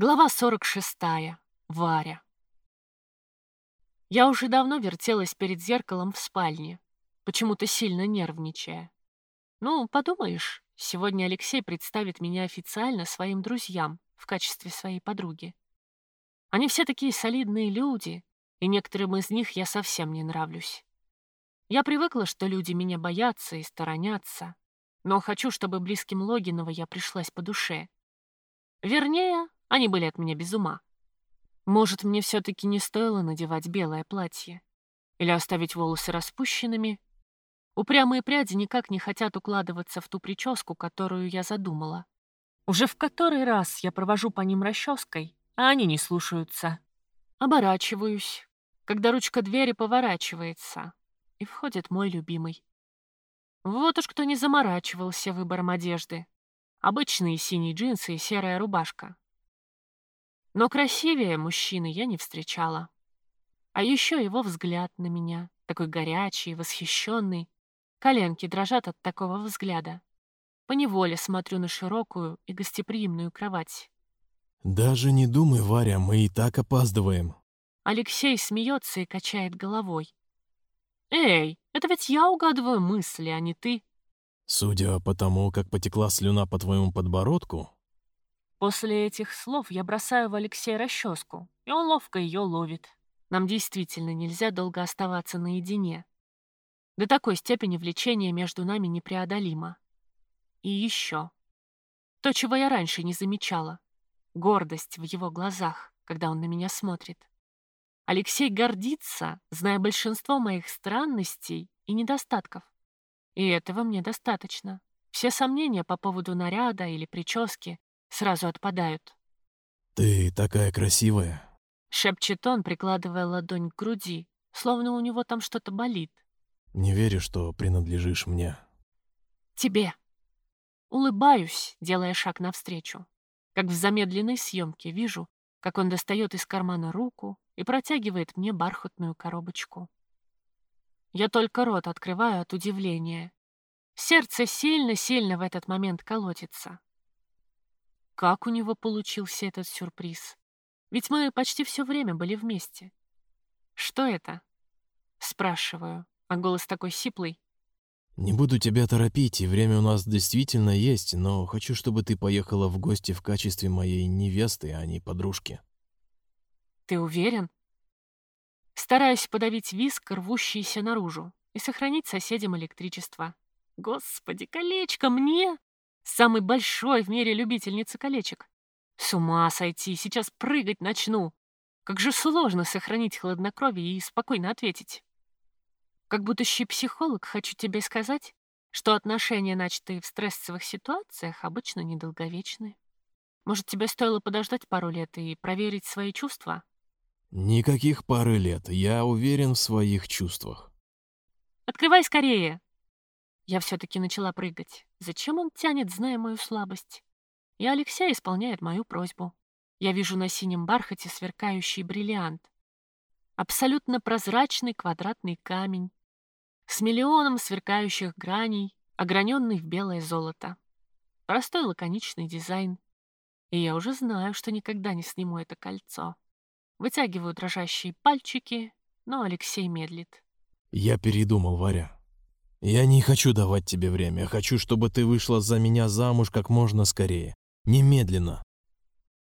Глава 46. Варя. Я уже давно вертелась перед зеркалом в спальне, почему-то сильно нервничая. Ну, подумаешь, сегодня Алексей представит меня официально своим друзьям в качестве своей подруги. Они все такие солидные люди, и некоторым из них я совсем не нравлюсь. Я привыкла, что люди меня боятся и сторонятся, но хочу, чтобы близким Логинова я пришлась по душе. Вернее, они были от меня без ума. Может, мне все-таки не стоило надевать белое платье? Или оставить волосы распущенными? Упрямые пряди никак не хотят укладываться в ту прическу, которую я задумала. Уже в который раз я провожу по ним расческой, а они не слушаются. Оборачиваюсь, когда ручка двери поворачивается, и входит мой любимый. Вот уж кто не заморачивался выбором одежды. Обычные синие джинсы и серая рубашка. Но красивее мужчины я не встречала. А еще его взгляд на меня, такой горячий, восхищенный. Коленки дрожат от такого взгляда. Поневоле смотрю на широкую и гостеприимную кровать. «Даже не думай, Варя, мы и так опаздываем». Алексей смеется и качает головой. «Эй, это ведь я угадываю мысли, а не ты». «Судя по тому, как потекла слюна по твоему подбородку, После этих слов я бросаю в Алексея расческу, и он ловко ее ловит. Нам действительно нельзя долго оставаться наедине. До такой степени влечение между нами непреодолимо. И еще. То, чего я раньше не замечала. Гордость в его глазах, когда он на меня смотрит. Алексей гордится, зная большинство моих странностей и недостатков. И этого мне достаточно. Все сомнения по поводу наряда или прически сразу отпадают. «Ты такая красивая», — шепчет он, прикладывая ладонь к груди, словно у него там что-то болит. «Не верю, что принадлежишь мне». «Тебе». Улыбаюсь, делая шаг навстречу. Как в замедленной съемке вижу, как он достает из кармана руку и протягивает мне бархатную коробочку. Я только рот открываю от удивления. Сердце сильно-сильно в этот момент колотится. Как у него получился этот сюрприз? Ведь мы почти все время были вместе. Что это? Спрашиваю, а голос такой сиплый. «Не буду тебя торопить, и время у нас действительно есть, но хочу, чтобы ты поехала в гости в качестве моей невесты, а не подружки». «Ты уверен?» Стараюсь подавить виск, рвущийся наружу, и сохранить соседям электричество. Господи, колечко мне! Самый большой в мире любительница колечек. С ума сойти, сейчас прыгать начну. Как же сложно сохранить хладнокровие и спокойно ответить. Как будущий психолог хочу тебе сказать, что отношения, начатые в стрессовых ситуациях, обычно недолговечны. Может, тебе стоило подождать пару лет и проверить свои чувства? Никаких пары лет. Я уверен в своих чувствах. Открывай скорее. Я все-таки начала прыгать. Зачем он тянет, зная мою слабость? И Алексей исполняет мою просьбу. Я вижу на синем бархате сверкающий бриллиант. Абсолютно прозрачный квадратный камень с миллионом сверкающих граней, ограненный в белое золото. Простой лаконичный дизайн. И я уже знаю, что никогда не сниму это кольцо. Вытягиваю дрожащие пальчики, но Алексей медлит. Я передумал, Варя. Я не хочу давать тебе время. Хочу, чтобы ты вышла за меня замуж как можно скорее. Немедленно.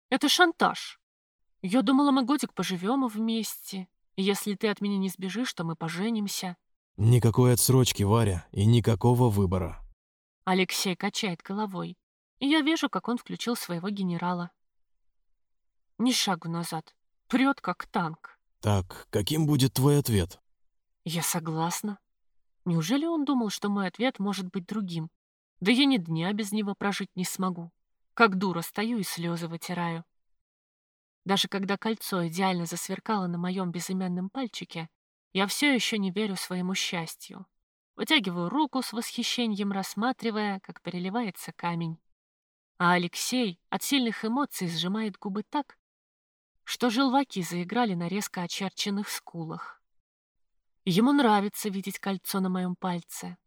Это шантаж. Я думала, мы годик поживем вместе. Если ты от меня не сбежишь, то мы поженимся. Никакой отсрочки, Варя, и никакого выбора. Алексей качает головой. И я вижу, как он включил своего генерала. Ни шагу назад. Прет, как танк. Так, каким будет твой ответ? Я согласна. Неужели он думал, что мой ответ может быть другим? Да я ни дня без него прожить не смогу. Как дура стою и слезы вытираю. Даже когда кольцо идеально засверкало на моем безымянном пальчике, я все еще не верю своему счастью. Вытягиваю руку с восхищением, рассматривая, как переливается камень. А Алексей от сильных эмоций сжимает губы так, что желваки заиграли на резко очерченных скулах. Ему нравится видеть кольцо на моем пальце.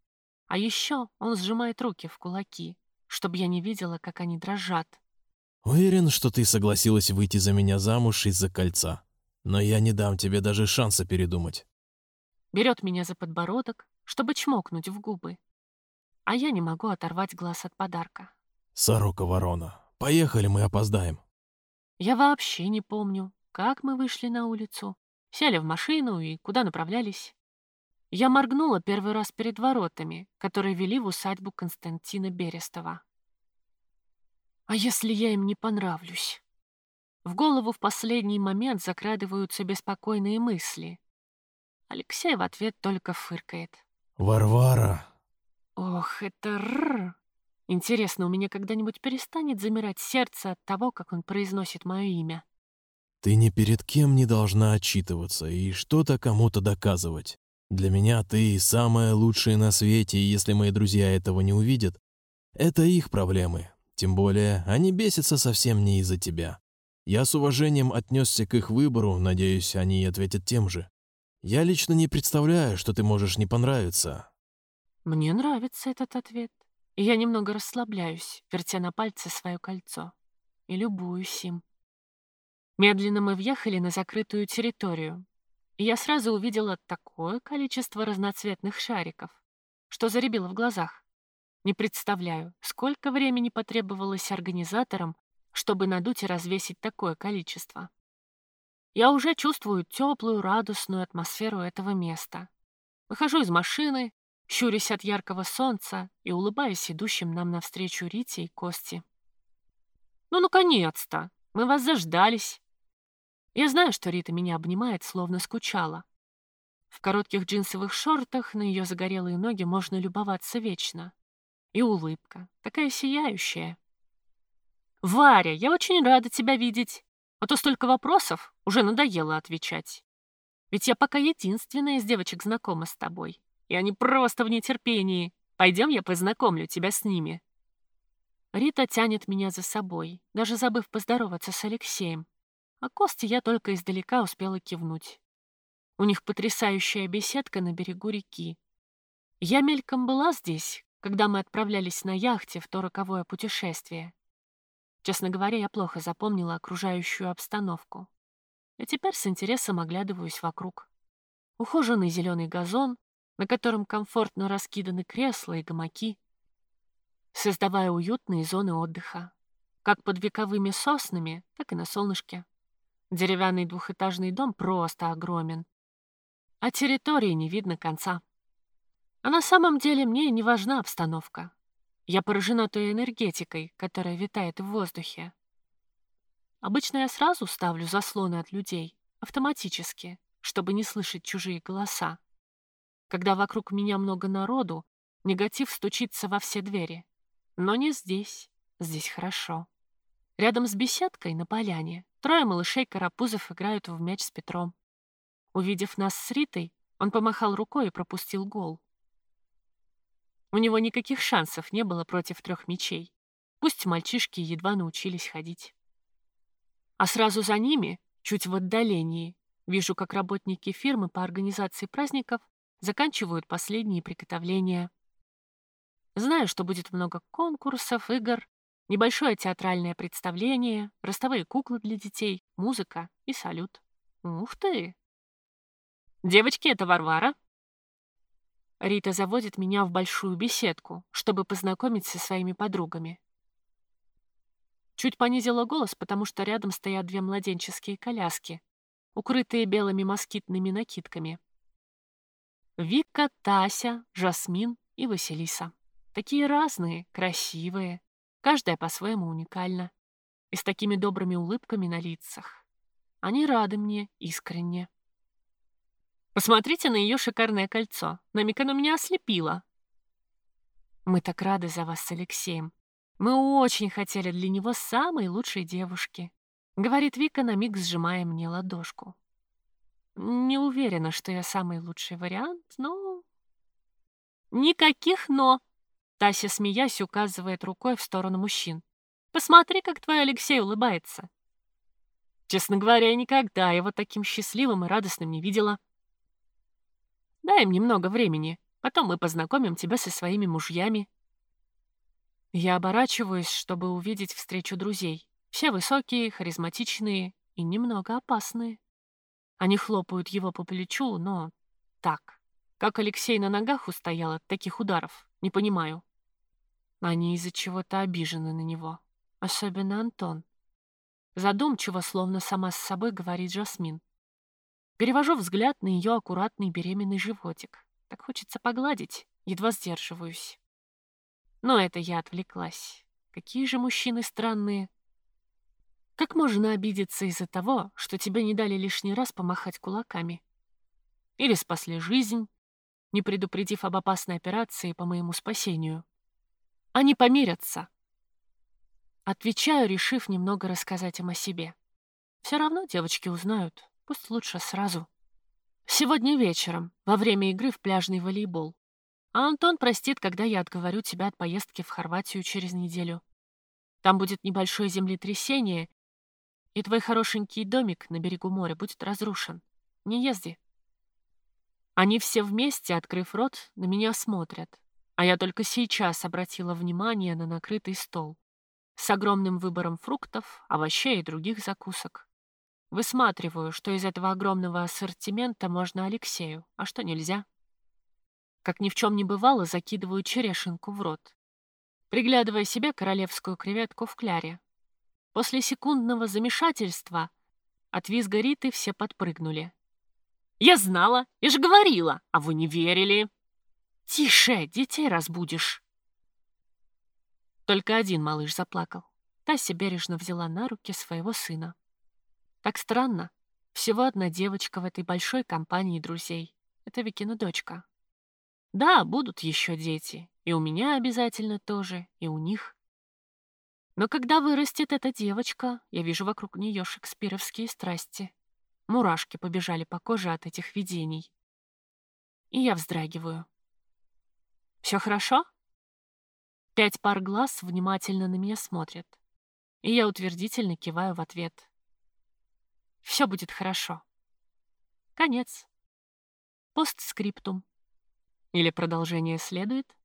А еще он сжимает руки в кулаки, чтобы я не видела, как они дрожат. Уверен, что ты согласилась выйти за меня замуж из-за кольца. Но я не дам тебе даже шанса передумать. Берет меня за подбородок, чтобы чмокнуть в губы. А я не могу оторвать глаз от подарка. Сорока ворона, поехали, мы опоздаем. Я вообще не помню, как мы вышли на улицу, сели в машину и куда направлялись. Я моргнула первый раз перед воротами, которые вели в усадьбу Константина Берестова. А если я им не понравлюсь? В голову в последний момент закрадываются беспокойные мысли. Алексей в ответ только фыркает. «Варвара!» Ох, это р. Интересно, у меня когда-нибудь перестанет замирать сердце от того, как он произносит мое имя? Ты ни перед кем не должна отчитываться и что-то кому-то доказывать. Для меня ты самая лучшая на свете, и если мои друзья этого не увидят, это их проблемы. Тем более, они бесятся совсем не из-за тебя. Я с уважением отнесся к их выбору, надеюсь, они ответят тем же. Я лично не представляю, что ты можешь не понравиться. Мне нравится этот ответ. Я немного расслабляюсь, вертя на пальце свое кольцо. И любуюсь им. Медленно мы въехали на закрытую территорию, и я сразу увидела такое количество разноцветных шариков, что заребило в глазах. Не представляю, сколько времени потребовалось организаторам, чтобы надуть и развесить такое количество. Я уже чувствую теплую, радостную атмосферу этого места. Выхожу из машины, щурясь от яркого солнца и улыбаясь идущим нам навстречу Рите и Кости. «Ну, наконец-то! Мы вас заждались!» Я знаю, что Рита меня обнимает, словно скучала. В коротких джинсовых шортах на ее загорелые ноги можно любоваться вечно. И улыбка, такая сияющая. «Варя, я очень рада тебя видеть. А то столько вопросов, уже надоело отвечать. Ведь я пока единственная из девочек знакома с тобой. И они просто в нетерпении. Пойдем, я познакомлю тебя с ними». Рита тянет меня за собой, даже забыв поздороваться с Алексеем. А Косте я только издалека успела кивнуть. У них потрясающая беседка на берегу реки. Я мельком была здесь, когда мы отправлялись на яхте в то роковое путешествие. Честно говоря, я плохо запомнила окружающую обстановку. И теперь с интересом оглядываюсь вокруг. Ухоженный зеленый газон, на котором комфортно раскиданы кресла и гамаки, создавая уютные зоны отдыха, как под вековыми соснами, так и на солнышке. Деревянный двухэтажный дом просто огромен. А территории не видно конца. А на самом деле мне не важна обстановка. Я поражена той энергетикой, которая витает в воздухе. Обычно я сразу ставлю заслоны от людей, автоматически, чтобы не слышать чужие голоса. Когда вокруг меня много народу, негатив стучится во все двери. Но не здесь. Здесь хорошо. Рядом с беседкой на поляне трое малышей-карапузов играют в мяч с Петром. Увидев нас с Ритой, он помахал рукой и пропустил гол. У него никаких шансов не было против трех мячей. Пусть мальчишки едва научились ходить. А сразу за ними, чуть в отдалении, вижу, как работники фирмы по организации праздников заканчивают последние приготовления. Знаю, что будет много конкурсов, игр, Небольшое театральное представление, ростовые куклы для детей, музыка и салют. Ух ты! Девочки, это Варвара. Рита заводит меня в большую беседку, чтобы познакомить со своими подругами. Чуть понизила голос, потому что рядом стоят две младенческие коляски, укрытые белыми москитными накидками. Вика, Тася, Жасмин и Василиса. Такие разные, красивые, Каждая по-своему уникальна. И с такими добрыми улыбками на лицах. Они рады мне искренне. Посмотрите на ее шикарное кольцо. На миг оно меня ослепило. Мы так рады за вас с Алексеем. Мы очень хотели для него самой лучшей девушки. Говорит Вика, на миг сжимая мне ладошку. Не уверена, что я самый лучший вариант, но... Никаких «но». Тася, смеясь, указывает рукой в сторону мужчин. «Посмотри, как твой Алексей улыбается!» Честно говоря, никогда его таким счастливым и радостным не видела. Дай им немного времени, потом мы познакомим тебя со своими мужьями. Я оборачиваюсь, чтобы увидеть встречу друзей. Все высокие, харизматичные и немного опасные. Они хлопают его по плечу, но так. Как Алексей на ногах устоял от таких ударов, не понимаю. Они из-за чего-то обижены на него. Особенно Антон. Задумчиво, словно сама с собой говорит Жасмин. Перевожу взгляд на ее аккуратный беременный животик. Так хочется погладить, едва сдерживаюсь. Но это я отвлеклась. Какие же мужчины странные. Как можно обидеться из-за того, что тебе не дали лишний раз помахать кулаками? Или спасли жизнь, не предупредив об опасной операции по моему спасению? Они помирятся. Отвечаю, решив немного рассказать им о себе. Все равно девочки узнают, пусть лучше сразу. Сегодня вечером, во время игры в пляжный волейбол. А Антон простит, когда я отговорю тебя от поездки в Хорватию через неделю. Там будет небольшое землетрясение, и твой хорошенький домик на берегу моря будет разрушен. Не езди. Они все вместе, открыв рот, на меня смотрят, а я только сейчас обратила внимание на накрытый стол с огромным выбором фруктов, овощей и других закусок. Высматриваю, что из этого огромного ассортимента можно Алексею, а что нельзя. Как ни в чем не бывало, закидываю черешинку в рот, приглядывая себе королевскую креветку в кляре, После секундного замешательства от визга Риты все подпрыгнули. «Я знала! Я же говорила! А вы не верили!» «Тише! Детей разбудишь!» Только один малыш заплакал. Тася бережно взяла на руки своего сына. Так странно. Всего одна девочка в этой большой компании друзей. Это Викина дочка. Да, будут еще дети. И у меня обязательно тоже, и у них. Но когда вырастет эта девочка, я вижу вокруг нее шекспировские страсти. Мурашки побежали по коже от этих видений. И я вздрагиваю. «Все хорошо?» Пять пар глаз внимательно на меня смотрят. И я утвердительно киваю в ответ. «Все будет хорошо». Конец. Постскриптум. Или продолжение следует?